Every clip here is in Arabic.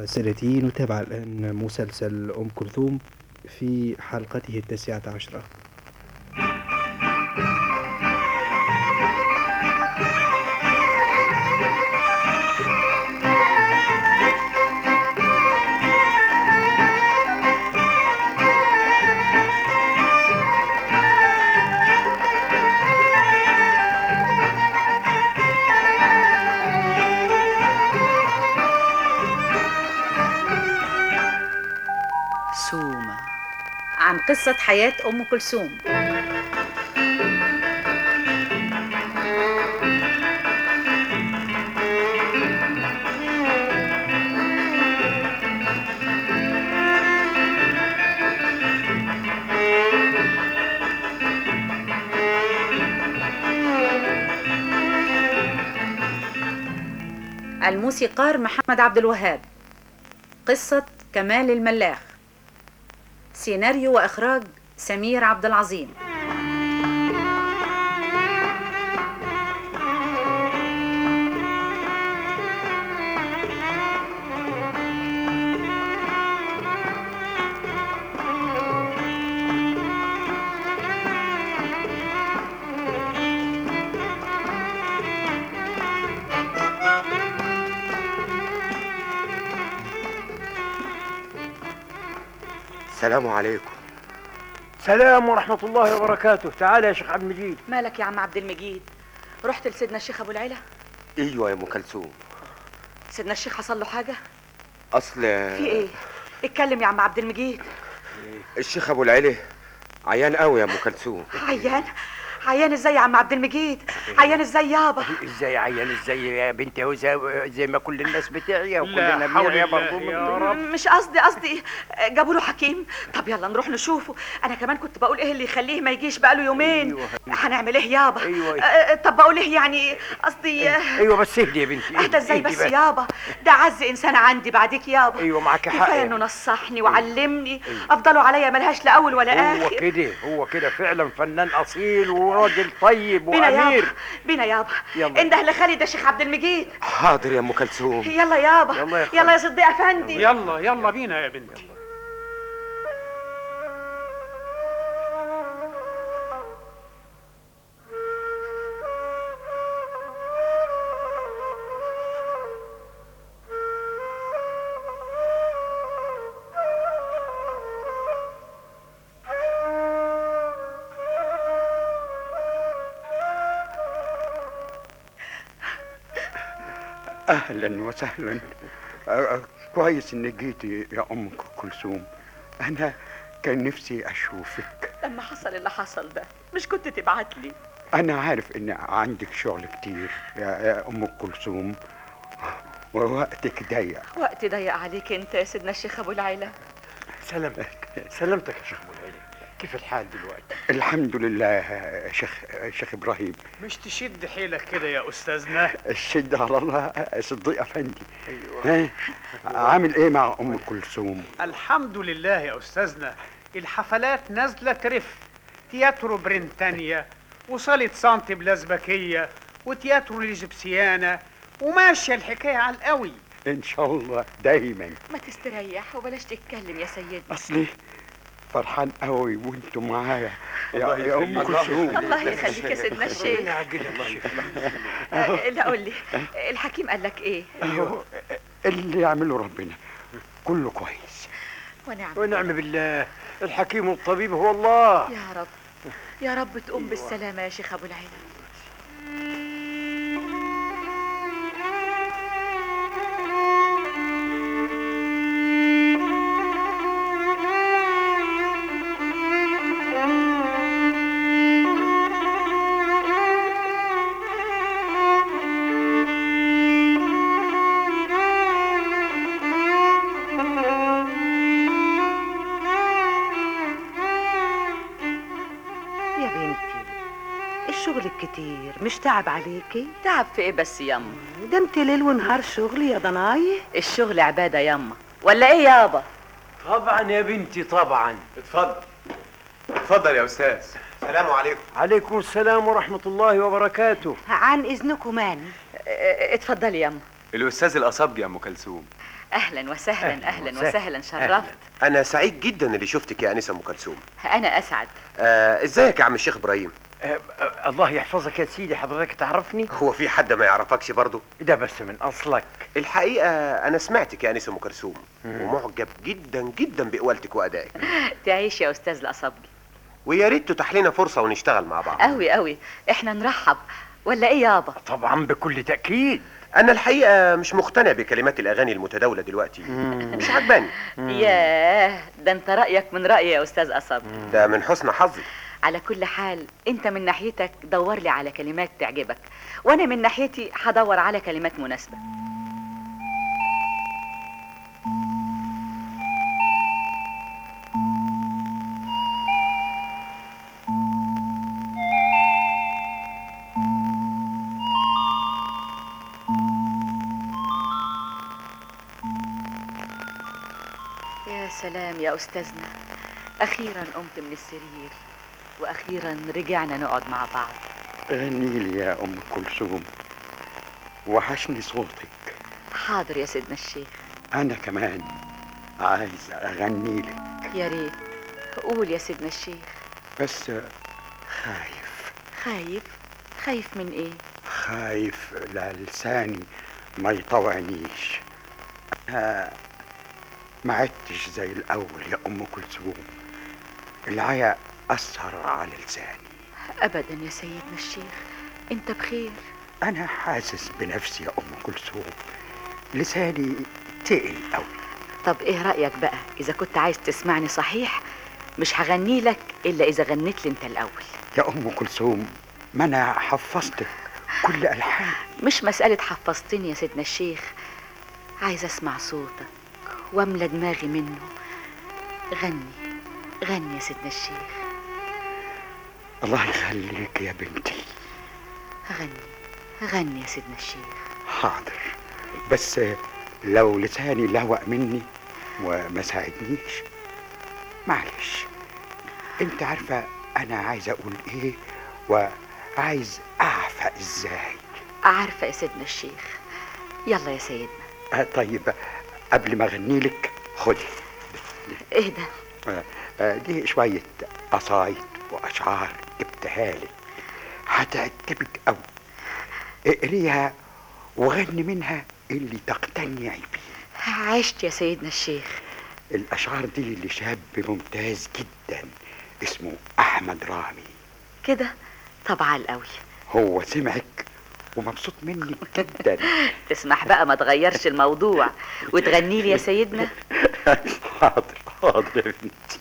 والسادتين نتابع الآن مسلسل أم كلثوم في حلقته التاسعة عشرة. قصة حياة أم كلثوم. الموسيقار محمد عبد الوهاب. قصة كمال الملاخ سيناريو وإخراج سمير عبد العظيم. السلام عليكم. سلام ورحمة الله وبركاته. تعال يا شيخ عبد المجيد. مالك يا عم عبد المجيد؟ رحت لسيدنا الشيخ أبو العلا أيوه يا أم كلثوم. سيدنا الشيخ حصل له حاجة؟ أصل في إيه؟ اتكلم يا عم عبد المجيد. الشيخ أبو العلي عيان قوي يا أم كلثوم. عيان؟ عيان إزاي يا عم عبد المجيد؟ عيان إزاي يابا؟ إزاي عيان إزاي يا بنتي هو زي, زي ما كل الناس بتعيا وكلنا بنعيا برضه يا رب. مش قصدي قصدي جابوا له حكيم. طب يلا نروح نشوفه. أنا كمان كنت بقول إيه اللي يخليه ما يجيش بقاله يومين؟ أيوة. هنعمل إيه يابا؟ أيوة. آه، آه، طب بقول إيه يعني؟ قصدي آه، أيوه بس اهدي يا بنتي أهدى إزاي بس يابا؟ ده عز إنسان عندي بعديك يابا. أيوه معاك حق. كفاية إنه. نصحني وعلمني. أفضلوا عليا ملهاش لا أول ولا هو آخر. كده هو كده فعلا فنان أصيل وراجل طيب بينا يابا وأمير. بينا يابا. يلا. انده لخالد يا شيخ عبد المجيد. حاضر يا أم كلثوم. يلا يابا. يلا يا يلا يا صديق أفندي. يلا يلا بينا يا بنتي أهلا وسهلا. كويس إنك جيتي يا أم كلثوم. أنا كان نفسي أشوفك. لما حصل اللي حصل ده مش كنت تبعت لي؟ أنا عارف إن عندك شغل كتير يا, يا أم كلثوم. ووقتك ضيق. وقت ضيق عليك أنت يا سيدنا الشيخ أبو العلا سلامتك. سلامتك يا شيخ أبو العلي كيف الحال دلوقتي؟ الحمد لله يا شيخ شيخ إبراهيم. مش تشد حيلك كده يا أستاذنا؟ الشد على الله صديق أفندي. ها؟ عامل إيه مع أم كلثوم؟ الحمد لله يا أستاذنا. الحفلات نازلة ترف. تياترو برينتانيا وصالة سانتي بالأزبكية وتياترو الإجبسيانة وماشية الحكاية على القوي. إن شاء الله دايما. ما تستريح وبلاش تتكلم يا سيدي. أصلي فرحان قوي وأنتم معايا. يا, يا أم كلثوم. الله يخليك يا سيدنا الشيخ لا قول لي. الحكيم قال لك إيه؟ أيوه، اللي يعمله ربنا. كله كويس. ونعم ونعم بالله. الحكيم الطبيب هو الله. يا رب. يا رب تقوم بالسلامة يا شيخ أبو العلا يا بنتي. الشغل الكتير مش تعب عليكي؟ تعب في إيه بس ياما؟ ده انت ليل ونهار شغل يا ضناي. الشغل عبادة ياما. ولا إيه يابا؟ طبعا يا بنتي طبعا. اتفضل. اتفضل يا أستاذ. سلام عليكم. عليكم السلام ورحمة الله وبركاته. عن إذنكم ماني. آه، اتفضلي ياما. الأستاذ الاصابجي يا أم كلثوم. أهلا وسهلا أهلا وسهلا. وسهلا شرفت. أنا سعيد جدا اللي شفتك يا انسه أم كلثوم. أنا أسعد. آه إزيك يا عم الشيخ إبراهيم؟ آه، آه، الله يحفظك يا سيدي حضرتك تعرفني؟ هو في حد ما يعرفكش برضه؟ ده بس من أصلك. الحقيقة أنا سمعتك يا انسه أم كلثوم ومعجب جدا جدا بقوالتك وأدائك. تعيش يا أستاذ الاصبجي ويا ريت تتاح لنا فرصة ونشتغل مع بعض. قوي قوي إحنا نرحب. ولا إيه يابا؟ طبعا بكل تأكيد. أنا الحقيقة مش مقتنع بكلمات الأغاني المتداولة دلوقتي. مش عجباني. ياه ده أنت رأيك من رأيي يا أستاذ اصبجي ده من حسن حظي. على كل حال أنت من ناحيتك دور لي على كلمات تعجبك وأنا من ناحيتي هدور على كلمات مناسبة. يا أستاذنا. أخيرا قمت من السرير وأخيرا رجعنا نقعد مع بعض. غني لي يا أم كلثوم. وحشني صوتك. حاضر يا سيدنا الشيخ. أنا كمان عايز أغني لك. يا ريت. قول يا سيدنا الشيخ. بس خايف. خايف؟ خايف من إيه؟ خايف لساني ما يطوعنيش. أنا ما عدتش زي الأول يا أم كلثوم. العيا أثر على لساني. ابدا يا سيدنا الشيخ أنت بخير. أنا حاسس بنفسي يا أم كلثوم. لساني تقل أوي. طب إيه رأيك بقى؟ إذا كنت عايز تسمعني صحيح مش هغني لك إلا إذا غنيت لي أنت الأول. يا أم كلثوم ما أنا حفظتك كل ألحان. مش مسألة حفظتني يا سيدنا الشيخ عايز أسمع صوتك. واملى دماغي منه. غني غني يا سيدنا الشيخ. الله يخليك يا بنتي. غني غني يا سيدنا الشيخ. حاضر. بس لو لساني لهوأ مني وما ساعدنيش معلش. انت عارفة أنا عايز أقول إيه وعايز أعفى إزاي؟ عارفه يا سيدنا الشيخ. يلا يا سيدنا. آه طيب. قبل ما أغني لك خدي إيه ده آه، آه، دي شوية قصايد وأشعار جبتها لك هتعجبك قوي اقريها وغني منها اللي تقتنعي بيه. عشت يا سيدنا الشيخ. الأشعار دي لشاب ممتاز جدا اسمه أحمد رامي. كده طبعا قوي هو سمعك؟ ومبسوط منك جدا. تسمح بقى ما تغيرش الموضوع. وتغني لي يا سيدنا. حاضر حاضر يا بنتي.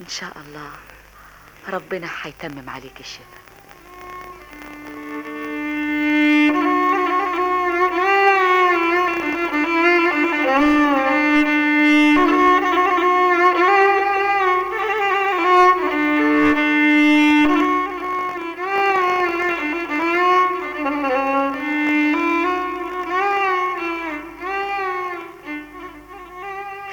إن شاء الله ربنا هيتمم عليك الشفاء.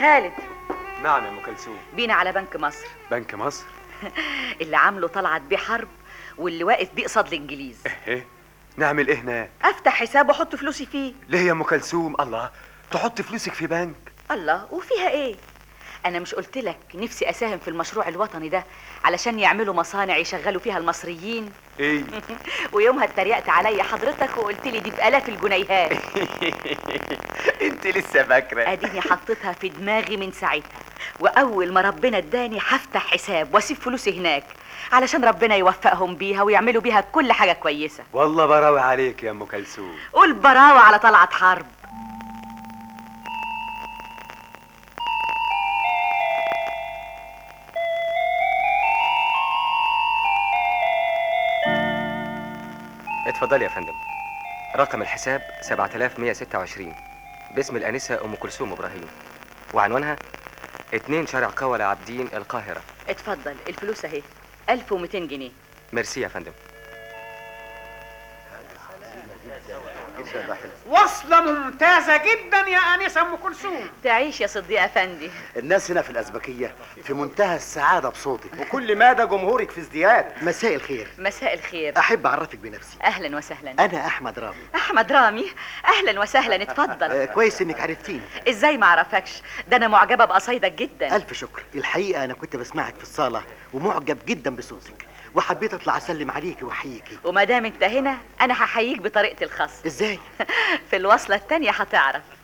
خالد. نعم يا أم كلثوم. بينا على بنك مصر. بنك مصر؟ اللي عامله طلعت بيه حرب واللي واقف بيه قصاد الإنجليز. إيه نعمل إيه هناك؟ أفتح حساب وأحط فلوسي فيه. ليه يا أم كلثوم؟ الله تحط فلوسك في بنك. الله وفيها إيه؟ أنا مش قلت لك نفسي أساهم في المشروع الوطني ده علشان يعملوا مصانع يشغلوا فيها المصريين؟ إيه؟ ويومها اتريقت عليا حضرتك وقلت لي دي بآلاف الجنيهات. أنت لسه فاكرة. أديني حطيتها في دماغي من ساعتها. وأول ما ربنا اداني هفتح حساب وأسيب فلوسي هناك علشان ربنا يوفقهم بيها ويعملوا بيها كل حاجة كويسة. والله براوي عليك يا أم كلثوم. قول براوة على طلعت حرب. اتفضلي يا فندم. رقم الحساب 7126 باسم الآنسة أم كلثوم إبراهيم. وعنوانها 2 شارع قولة عابدين القاهرة. اتفضل الفلوس اهي. 1200 جنيه. ميرسي يا فندم. وصلة ممتازة جدا يا آنسة أم كلثوم. تعيش يا صديق أفندي. الناس هنا في الأزبكية في منتهى السعادة بصوتك. وكل مدى جمهورك في ازدياد. مساء الخير. مساء الخير. أحب أعرفك بنفسي. أهلا وسهلا. أنا أحمد رامي. أحمد رامي. أهلا وسهلا. اتفضل. آه كويس إنك عرفتيني. إزاي ما أعرفكش؟ ده أنا معجبة بقصايدك جدا. ألف شكر. الحقيقة أنا كنت بسمعك في الصالة ومعجب جدا بصوتك. وحبيت أطلع أسلم عليكي وأحييكي. وما دام انت هنا أنا هحييك بطريقتي الخاصة. إزاي؟ في الوصلة التانية هتعرف.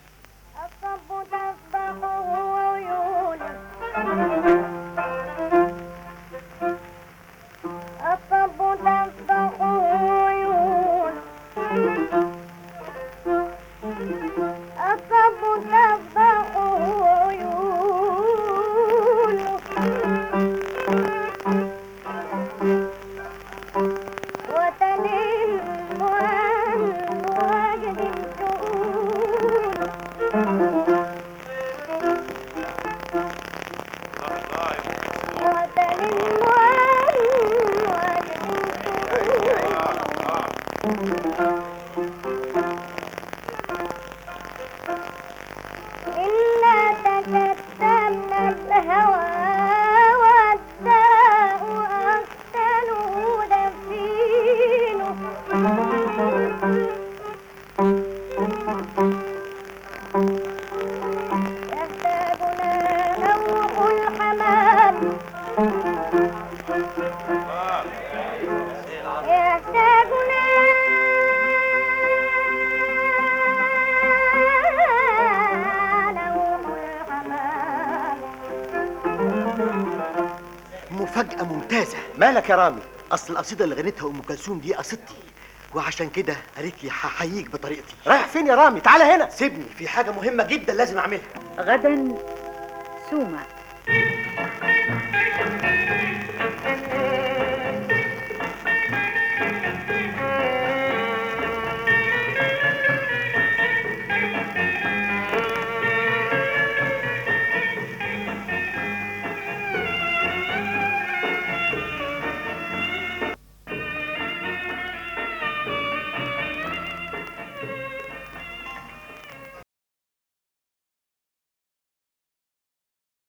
مفاجأة ممتازة. مالك يا رامي؟ أصل القصيدة اللي غنتها أم كلثوم دي قصيدتي وعشان كده قالت لي هحييك بطريقتي. رايح فين يا رامي؟ تعالى هنا. سيبني. في حاجة مهمة جدا لازم أعملها. غدا سومة.